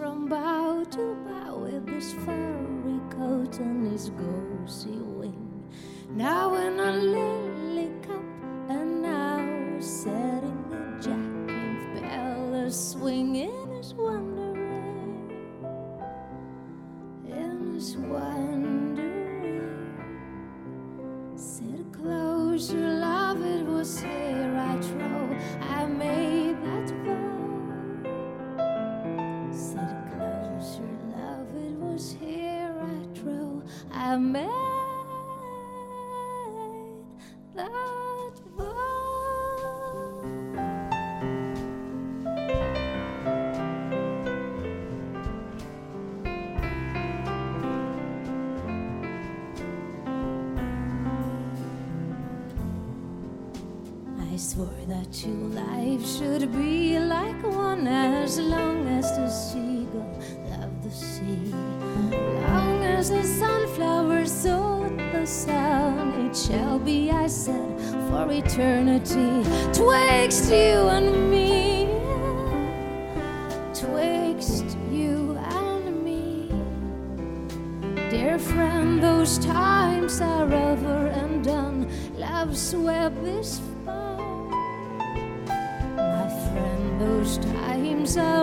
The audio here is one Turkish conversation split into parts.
from bow to bow with his furry coat and his gauzy wing. Now when I lily I made that vow. I swore that two lives should be like one as long as the sea eternity. Twixt you and me, twixt you and me. Dear friend, those times are over and done. Love's web is found. My friend, those times are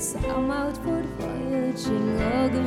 I'm out for voyage and longer.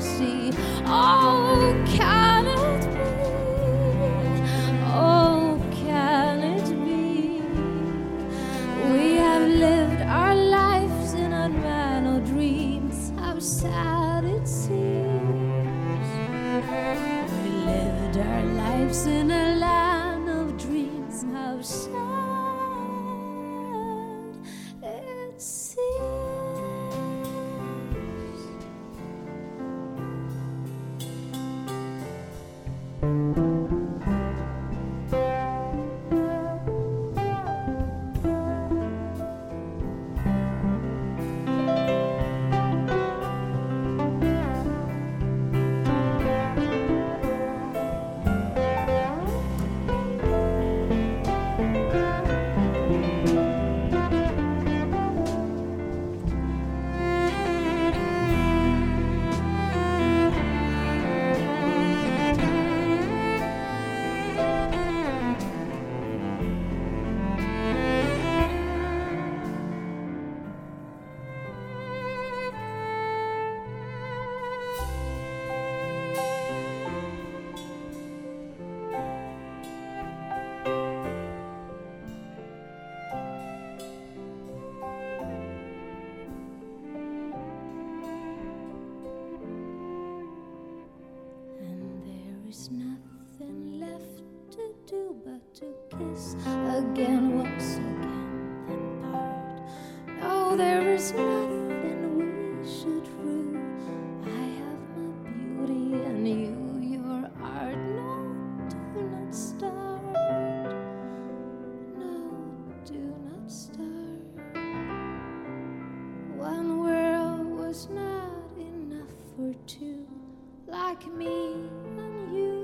like me and you.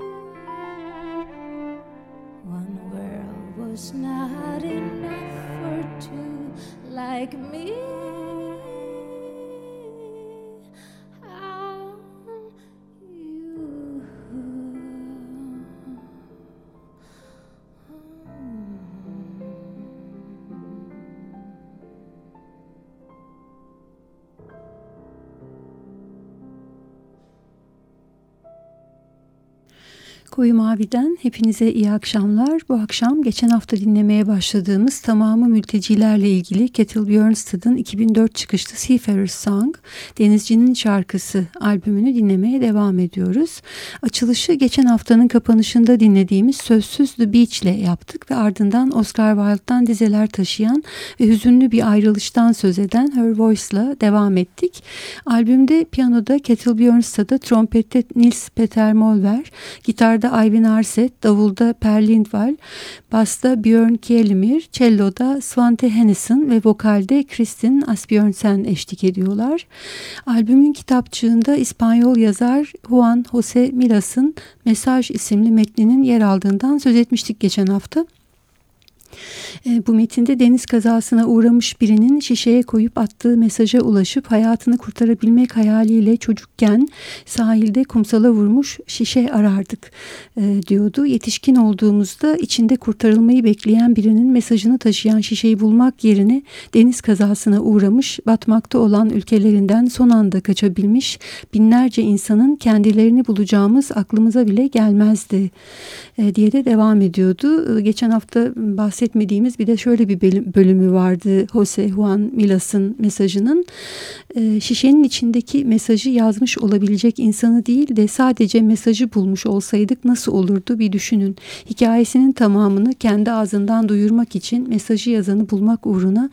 One world was not enough for two like me. Koyu Mavi'den hepinize iyi akşamlar. Bu akşam geçen hafta dinlemeye başladığımız tamamı mültecilerle ilgili Kettle Bjornstad'ın 2004 çıkışlı Seafarer's Song, Denizcinin Şarkısı albümünü dinlemeye devam ediyoruz. Açılışı geçen haftanın kapanışında dinlediğimiz Sözsüz The Beach ile yaptık ve ardından Oscar Wilde'dan dizeler taşıyan ve hüzünlü bir ayrılıştan söz eden Her Voice'la devam ettik. Albümde piyanoda Kettle Bjornstad'a, trompette Nils Peter Molver, gitarda Ayvin Arset, davulda Per Lindvall, basta Björn Kielimir, celloda Svante Hennison ve vokalde Kristin Asbjörnsen eşlik ediyorlar. Albümün kitapçığında İspanyol yazar Juan José Milas'ın Mesaj isimli metninin yer aldığından söz etmiştik geçen hafta. E, bu metinde deniz kazasına uğramış birinin şişeye koyup attığı mesaja ulaşıp hayatını kurtarabilmek hayaliyle çocukken sahilde kumsala vurmuş şişe arardık e, diyordu. Yetişkin olduğumuzda içinde kurtarılmayı bekleyen birinin mesajını taşıyan şişeyi bulmak yerine deniz kazasına uğramış batmakta olan ülkelerinden son anda kaçabilmiş binlerce insanın kendilerini bulacağımız aklımıza bile gelmezdi diye de devam ediyordu. E, geçen hafta bahsetmediğimiz bir de şöyle bir bölümü vardı Jose Juan Milas'ın mesajının. E, şişenin içindeki mesajı yazmış olabilecek insanı değil de sadece mesajı bulmuş olsaydık nasıl olurdu bir düşünün. Hikayesinin tamamını kendi ağzından duyurmak için mesajı yazanı bulmak uğruna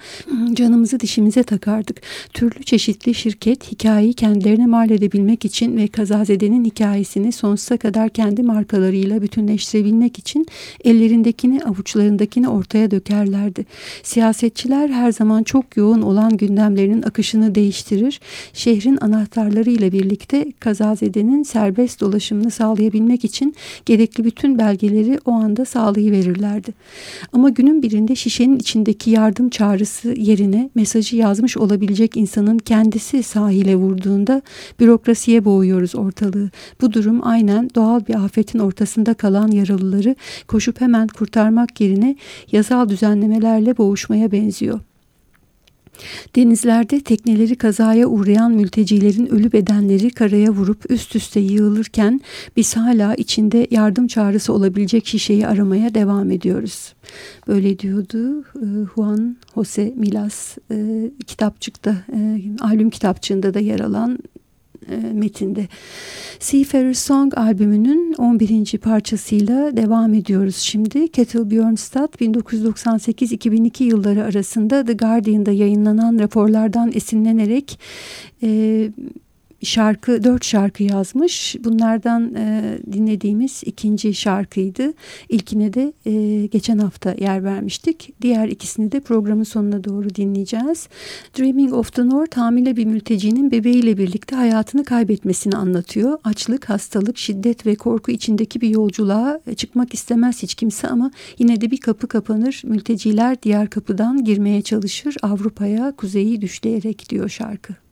canımızı dişimize takardık. Türlü çeşitli şirket hikayeyi kendilerine mal edebilmek için ve kazazedenin hikayesini sonsuza kadar kendi markalarıyla bütünleştirebilmek için ellerindekini avuçlarındakini ortaya dökerlerdi. Siyasetçiler her zaman çok yoğun olan gündemlerinin akışını değiştirir. Şehrin anahtarlarıyla birlikte kazazedenin serbest dolaşımını sağlayabilmek için gerekli bütün belgeleri o anda sağlayıverirlerdi. Ama günün birinde şişenin içindeki yardım çağrısı yerine mesajı yazmış olabilecek insanın kendisi sahile vurduğunda bürokrasiye boğuyoruz ortalığı. Bu durum aynen doğal bir afetin ortasında kalan yaralıları koşup hemen kurtarmak yerine yasal düzenlemelerle boğuşmaya benziyor. Denizlerde tekneleri kazaya uğrayan mültecilerin ölü bedenleri karaya vurup üst üste yığılırken biz hala içinde yardım çağrısı olabilecek şişeyi aramaya devam ediyoruz. Böyle diyordu e, Juan Jose Milas e, kitapçıkta, e, albüm kitapçığında da yer alan metinde. Seafarer Song albümünün 11. parçasıyla devam ediyoruz şimdi. Kettle Björnstad 1998-2002 yılları arasında The Guardian'da yayınlanan raporlardan esinlenerek e, şarkı dört şarkı yazmış. Bunlardan e, dinlediğimiz ikinci şarkıydı. İlkine de e, geçen hafta yer vermiştik. Diğer ikisini de programın sonuna doğru dinleyeceğiz. Dreaming of the North hamile bir mültecinin bebeğiyle birlikte hayatını kaybetmesini anlatıyor. Açlık, hastalık, şiddet ve korku içindeki bir yolculuğa çıkmak istemez hiç kimse ama yine de bir kapı kapanır. Mülteciler diğer kapıdan girmeye çalışır. Avrupa'ya kuzeyi düşleyerek diyor şarkı.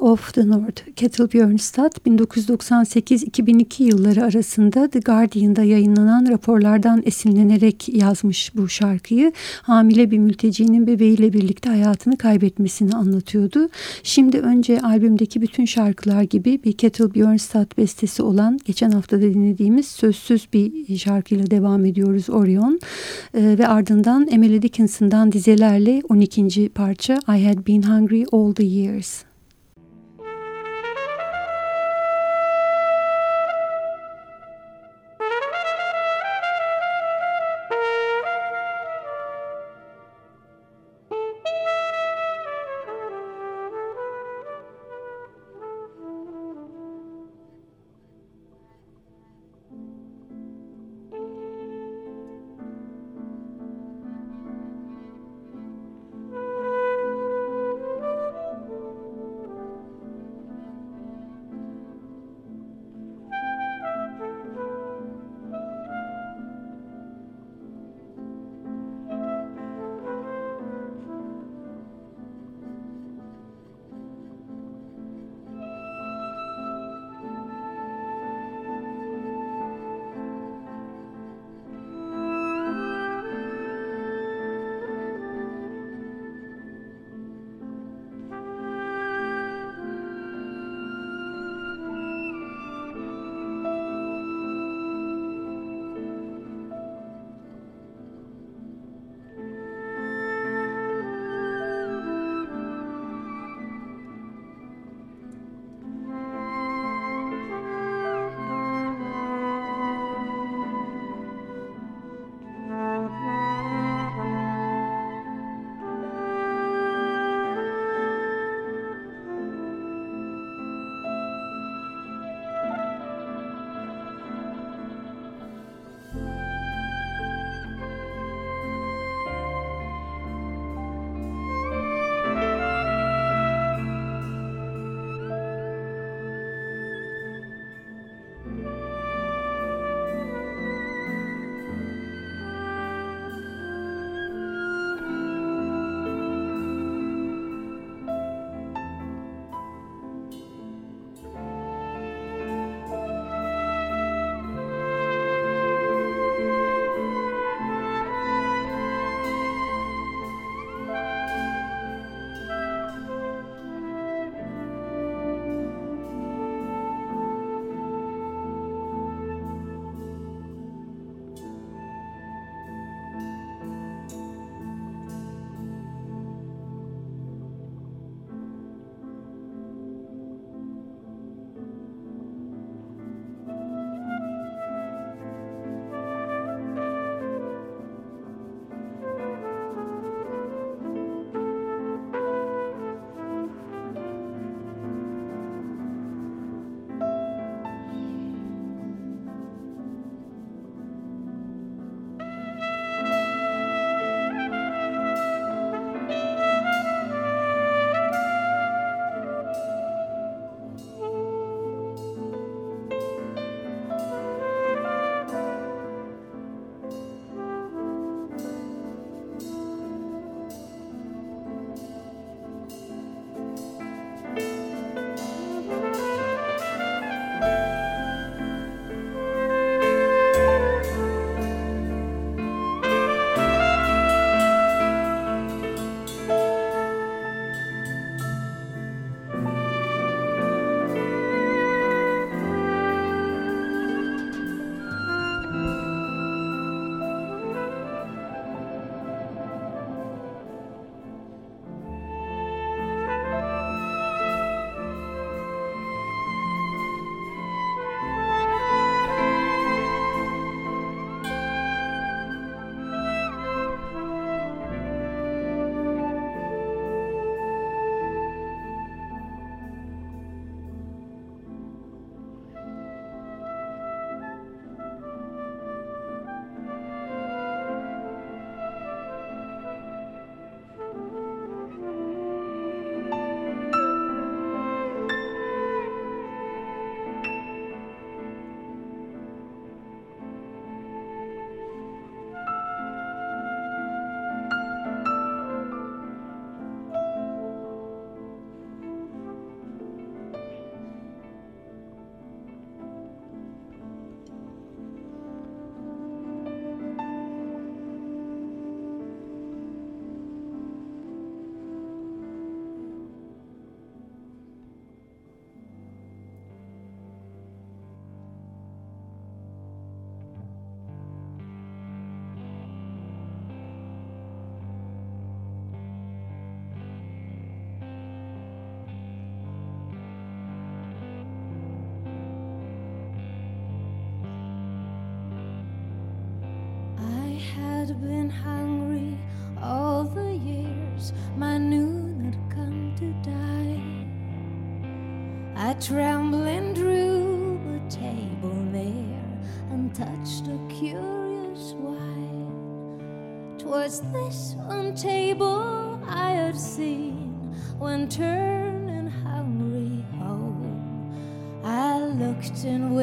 Of the North, Kettle Björnstad 1998-2002 yılları arasında The Guardian'da yayınlanan raporlardan esinlenerek yazmış bu şarkıyı. Hamile bir mültecinin bebeğiyle birlikte hayatını kaybetmesini anlatıyordu. Şimdi önce albümdeki bütün şarkılar gibi bir Kettle Björnstad bestesi olan geçen hafta da dinlediğimiz sözsüz bir şarkıyla devam ediyoruz Orion. Ee, ve ardından Emily Dickinson'dan dizelerle 12. parça I Had Been Hungry All the Years. Trembling drew the table near and touched a curious wine. Twas this one table I had seen when turning hungry home. I looked in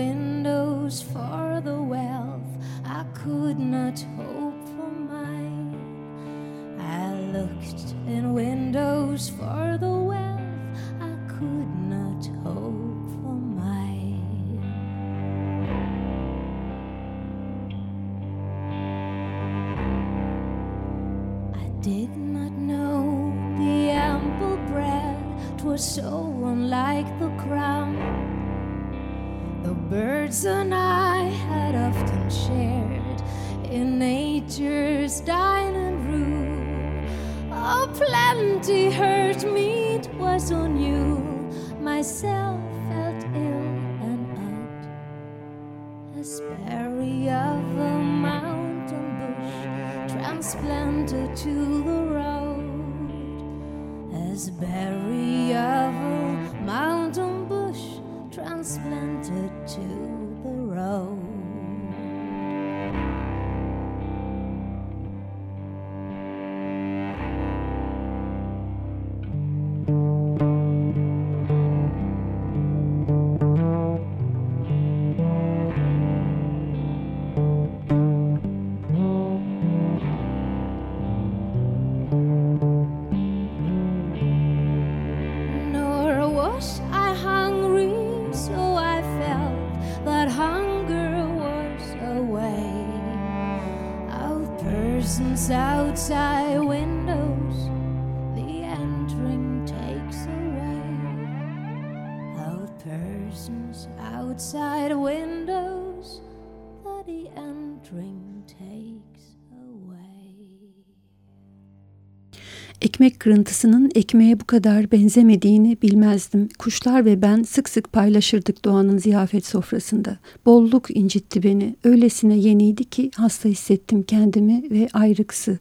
kırıntısının ekmeğe bu kadar benzemediğini bilmezdim. Kuşlar ve ben sık sık paylaşırdık doğanın ziyafet sofrasında. Bolluk incitti beni. Öylesine yeniydi ki hasta hissettim kendimi ve ayrıksı.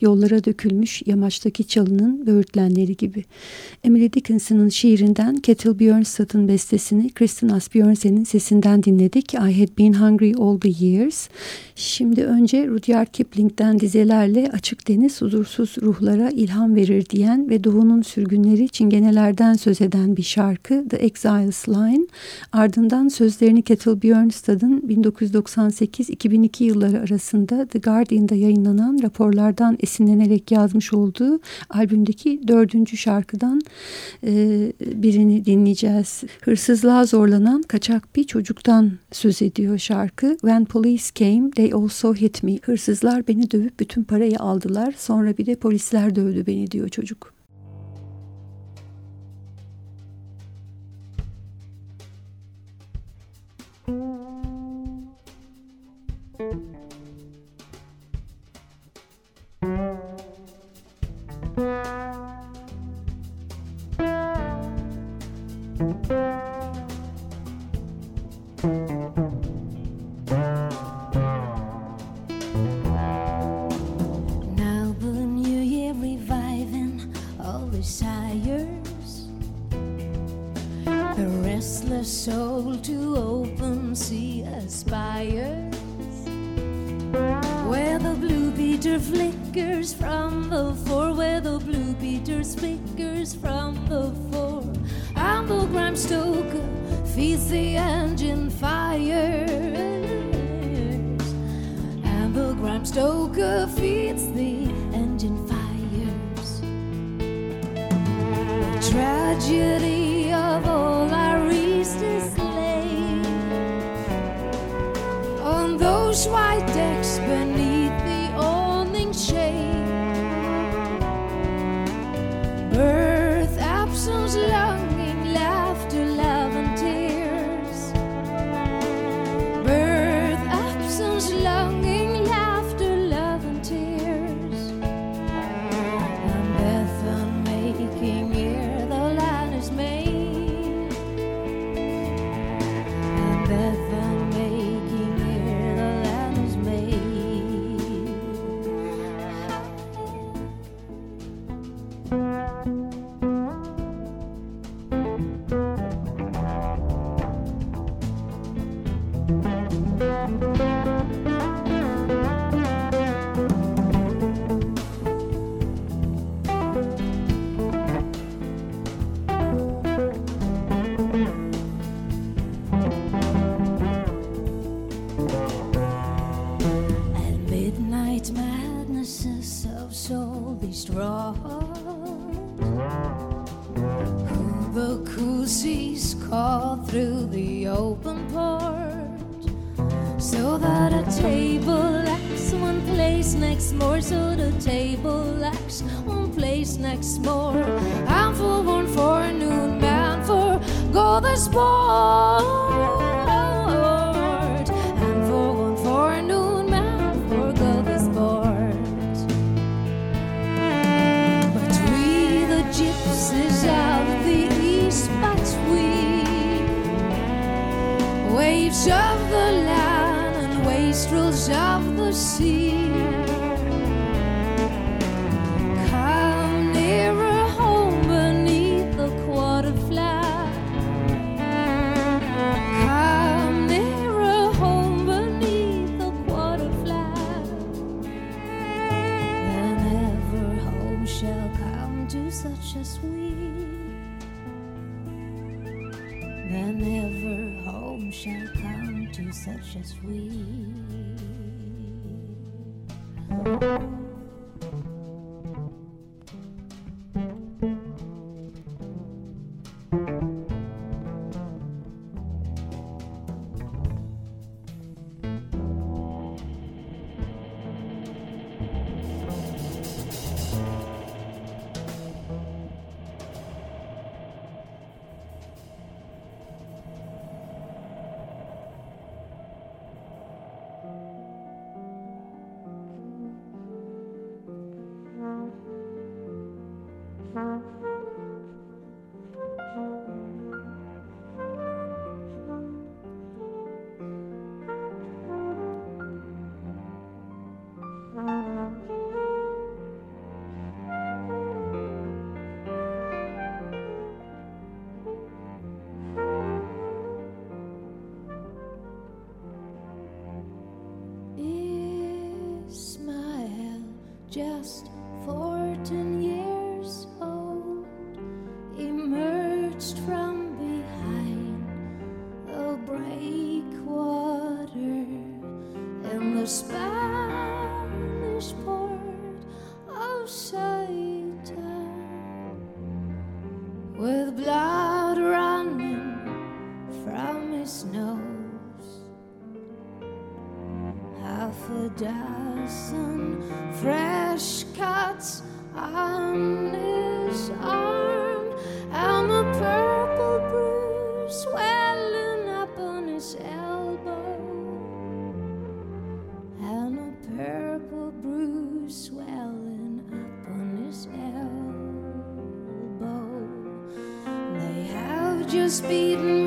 Yollara dökülmüş yamaçtaki çalının böğürtlenleri gibi. Emily Dickinson'ın şiirinden Kettle Björnstad'ın bestesini Kristen Asbjörnsen'in sesinden dinledik. I Had Been Hungry All The Years. Şimdi önce Rudyard Kipling'den dizelerle açık deniz huzursuz ruhlara ilham verir diyen ve doğunun sürgünleri çingenelerden söz eden bir şarkı The Exiles Line. Ardından sözlerini Kettle Björnstad'ın 1998-2002 yılları arasında The Guardian'da yayınlanan raporlardan esinlenerek yazmış olduğu albümdeki dördüncü şarkıdan e, birini dinleyeceğiz. Hırsızlığa zorlanan kaçak bir çocuktan söz ediyor şarkı. When police came they also hit me. Hırsızlar beni dövüp bütün parayı aldılar. Sonra bir de polisler dövdü beni diyor çocuk. Soul to open sea aspires. Where the blue beater flickers from the fore, where the blue beater flickers from the fore, grime stoker feeds the engine fires. And the grime stoker feeds the engine fires. Tragedy such as we Whenever home shall come to such as we dozen fresh cuts on his arm. And a purple bruise swelling up on his elbow. And a purple bruise swelling up on his elbow. They have just beaten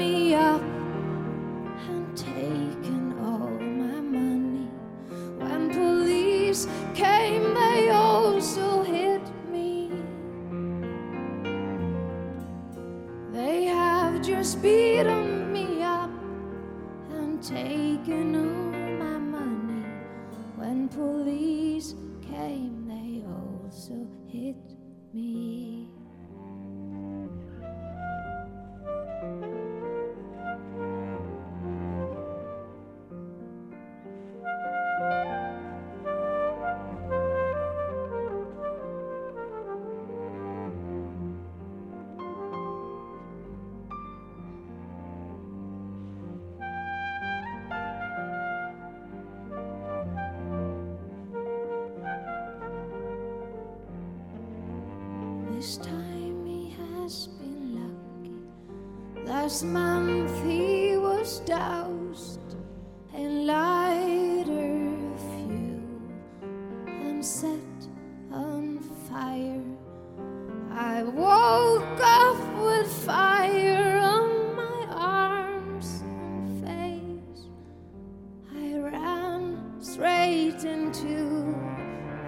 retreat into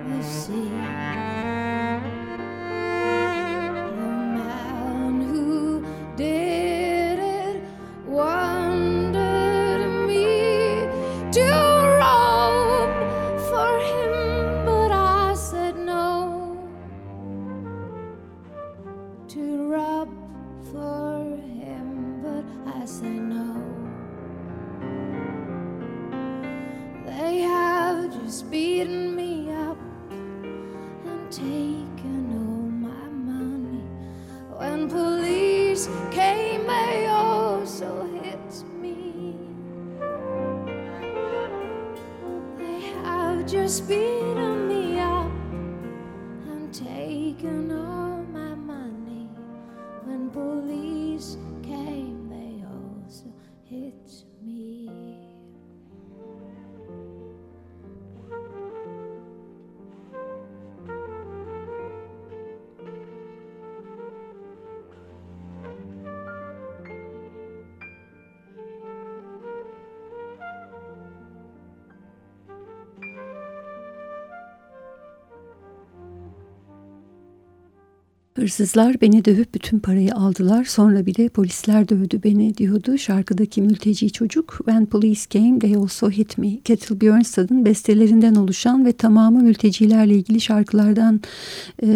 the sea. Hırsızlar beni dövüp bütün parayı aldılar. Sonra bir de polisler dövdü beni diyordu şarkıdaki mülteci çocuk. When Police Came They Also Hit Me. Kettle Bjornstad'ın bestelerinden oluşan ve tamamı mültecilerle ilgili şarkılardan e,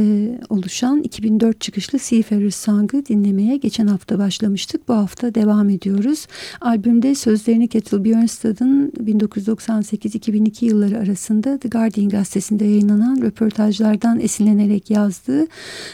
oluşan 2004 çıkışlı Seafarers Song'ı dinlemeye geçen hafta başlamıştık. Bu hafta devam ediyoruz. Albümde sözlerini Kettle Bjornstad'ın 1998-2002 yılları arasında The Guardian gazetesinde yayınlanan röportajlardan esinlenerek yazdığı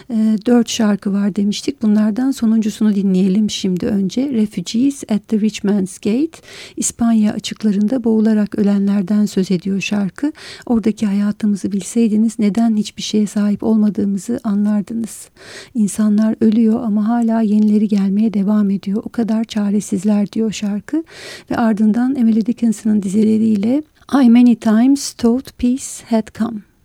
e, dört şarkı var demiştik. Bunlardan sonuncusunu dinleyelim şimdi önce. Refugees at the Rich Man's Gate. İspanya açıklarında boğularak ölenlerden söz ediyor şarkı. Oradaki hayatımızı bilseydiniz neden hiçbir şeye sahip olmadığımızı anlardınız. İnsanlar ölüyor ama hala yenileri gelmeye devam ediyor. O kadar çaresizler diyor şarkı. Ve ardından Emily Dickinson'ın dizeleriyle I many times thought peace had come.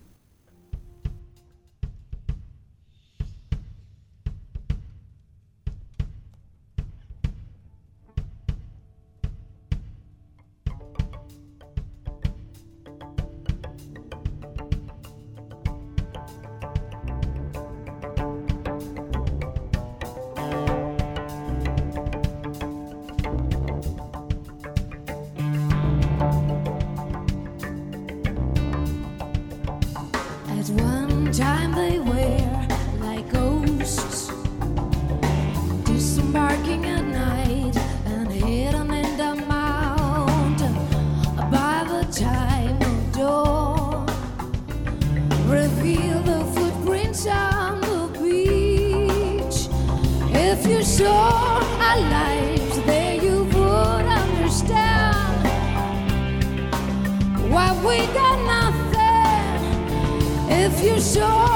sure.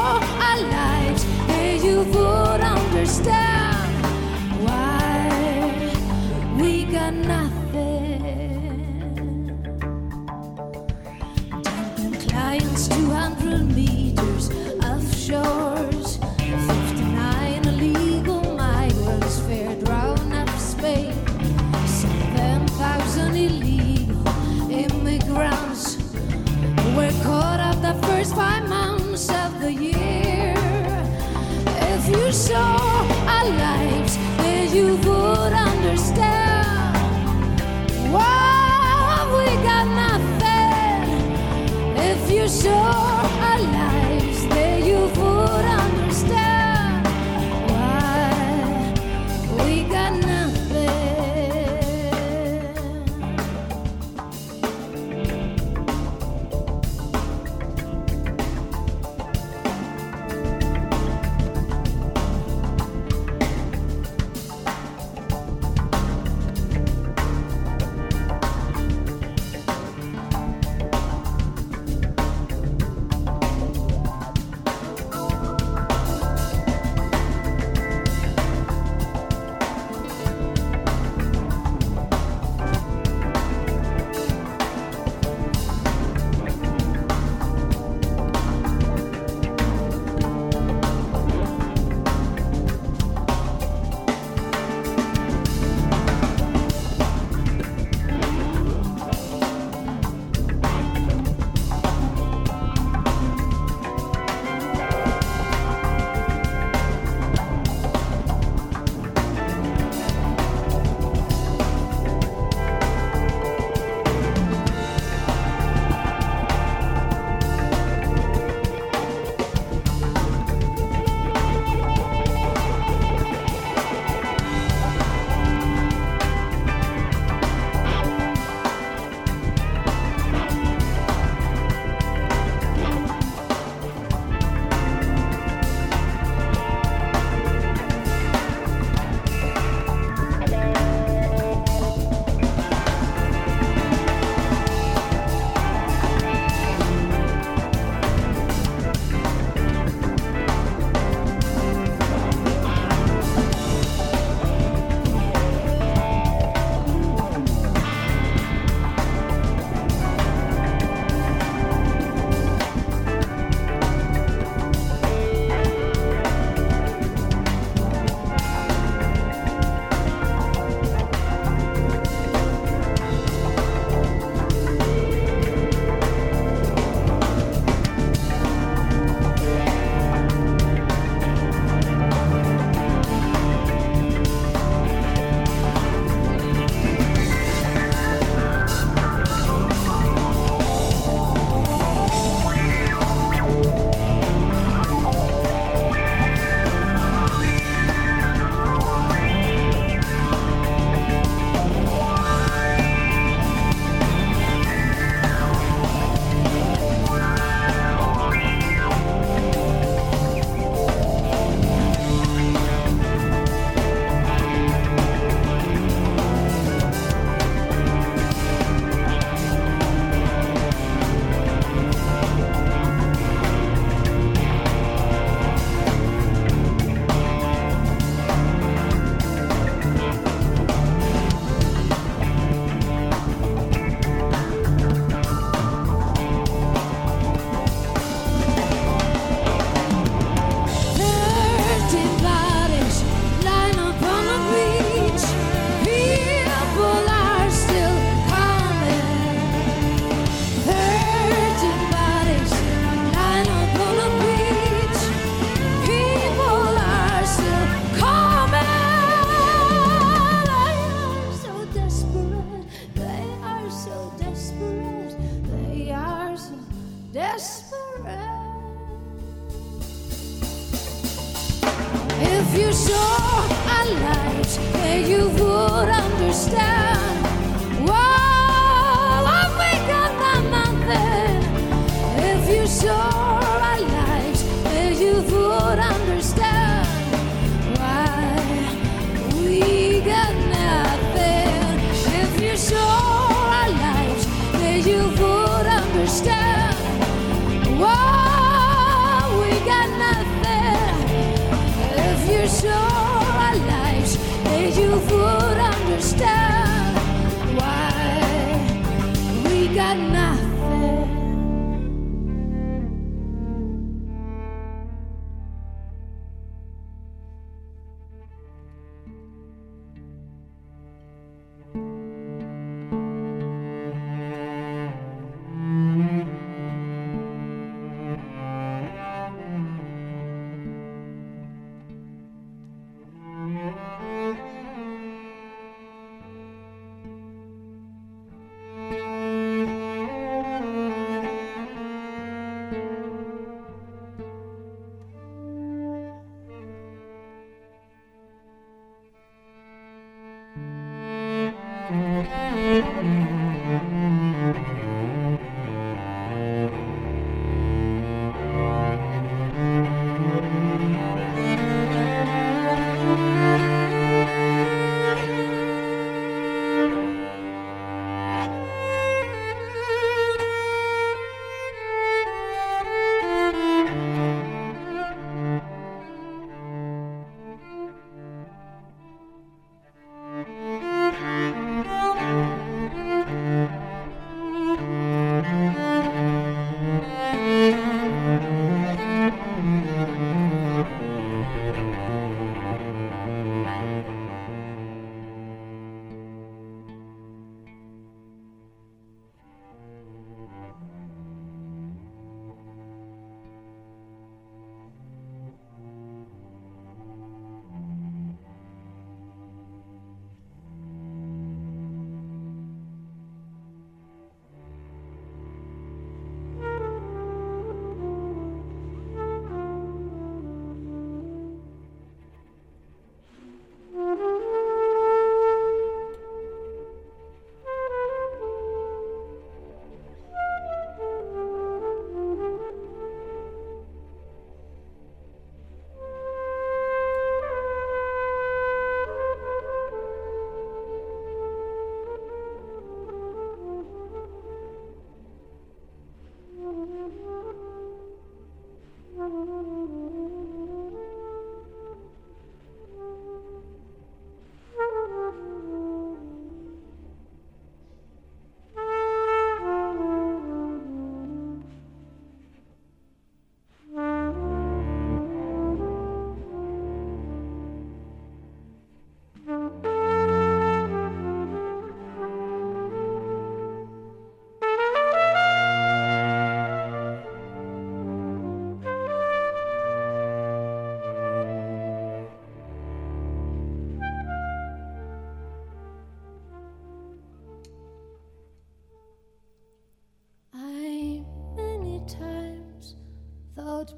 You would understand why we got nothing.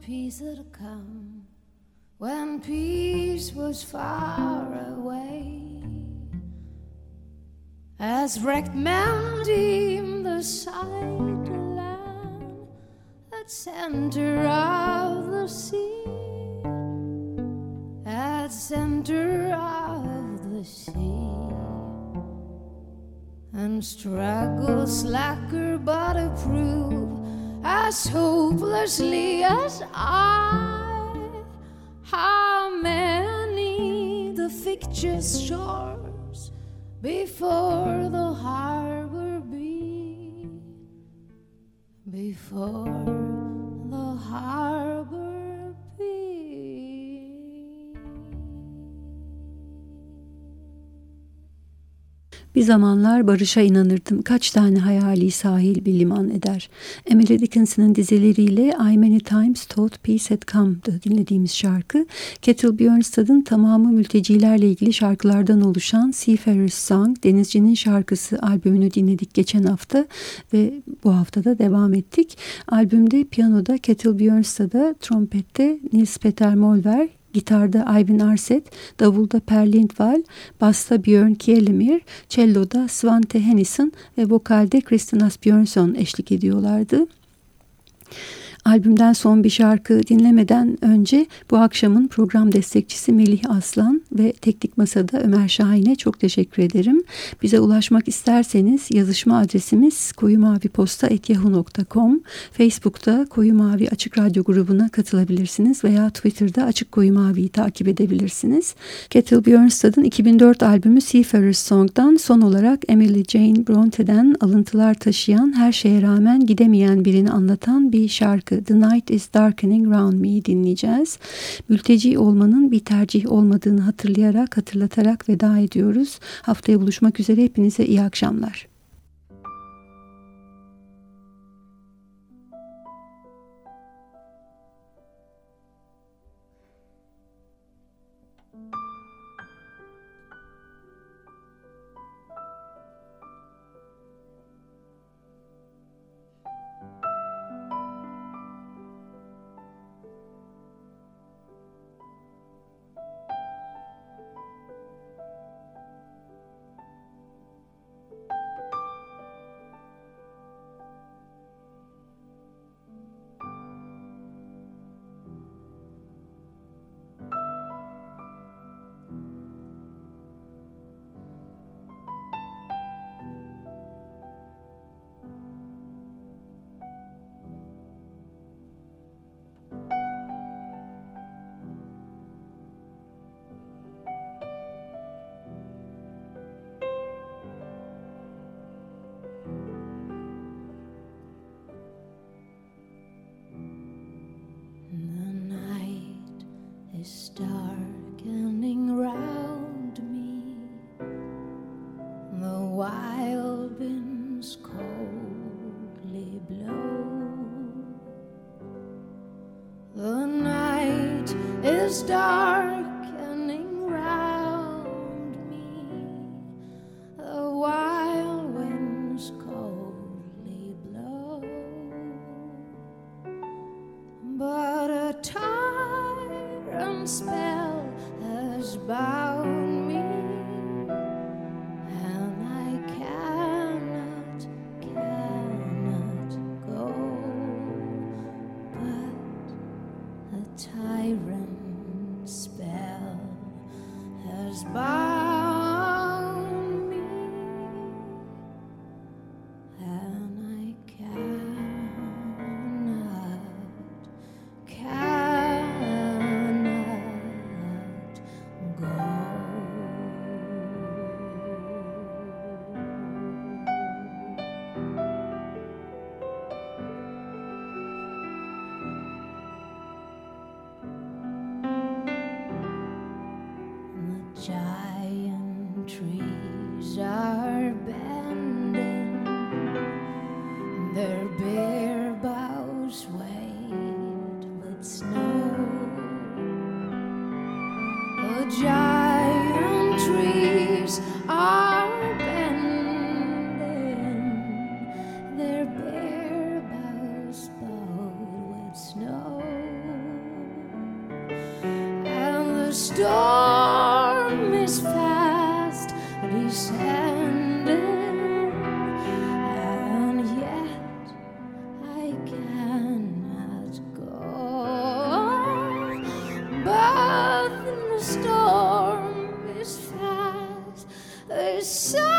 Peace had come when peace was far away. As wrecked men deem the sight land at center of the sea, at center of the sea and struggle slacker but approve as hopelessly as I. How many the fictitious shores before the harbor be? Before the harbor Bir zamanlar barışa inanırdım. Kaç tane hayali sahil bir liman eder. Emily Dickinson'ın dizileriyle I Many Times Thought Peace Had Come'dı dinlediğimiz şarkı. Kettle Bjornstad'ın tamamı mültecilerle ilgili şarkılardan oluşan Seafarer's Song, Denizcinin Şarkısı albümünü dinledik geçen hafta ve bu hafta da devam ettik. Albümde piyanoda Kettle Bjornstad'a, trompette Nils Peter Molver, gitarda Ivan Arset, davulda Per Lindvall, basta Björn Kielemir, celloda Svante Henningsen ve vokalde Kristina Asbjörnsson eşlik ediyorlardı. Albümden son bir şarkı dinlemeden önce bu akşamın program destekçisi Melih Aslan ve Teknik Masa'da Ömer Şahin'e çok teşekkür ederim. Bize ulaşmak isterseniz yazışma adresimiz koyumaviposta.yahoo.com Facebook'ta Koyu Mavi Açık Radyo grubuna katılabilirsiniz veya Twitter'da Açık Koyu Mavi'yi takip edebilirsiniz. Kettle Bjornstad'ın 2004 albümü Seafarer's Song'dan son olarak Emily Jane Bronte'den alıntılar taşıyan her şeye rağmen gidemeyen birini anlatan bir şarkı The Night is Darkening Round Me'yi dinleyeceğiz. Mülteci olmanın bir tercih olmadığını hatırlayarak, hatırlatarak veda ediyoruz. Haftaya buluşmak üzere hepinize iyi akşamlar. spell. bath in the storm is fast. It's so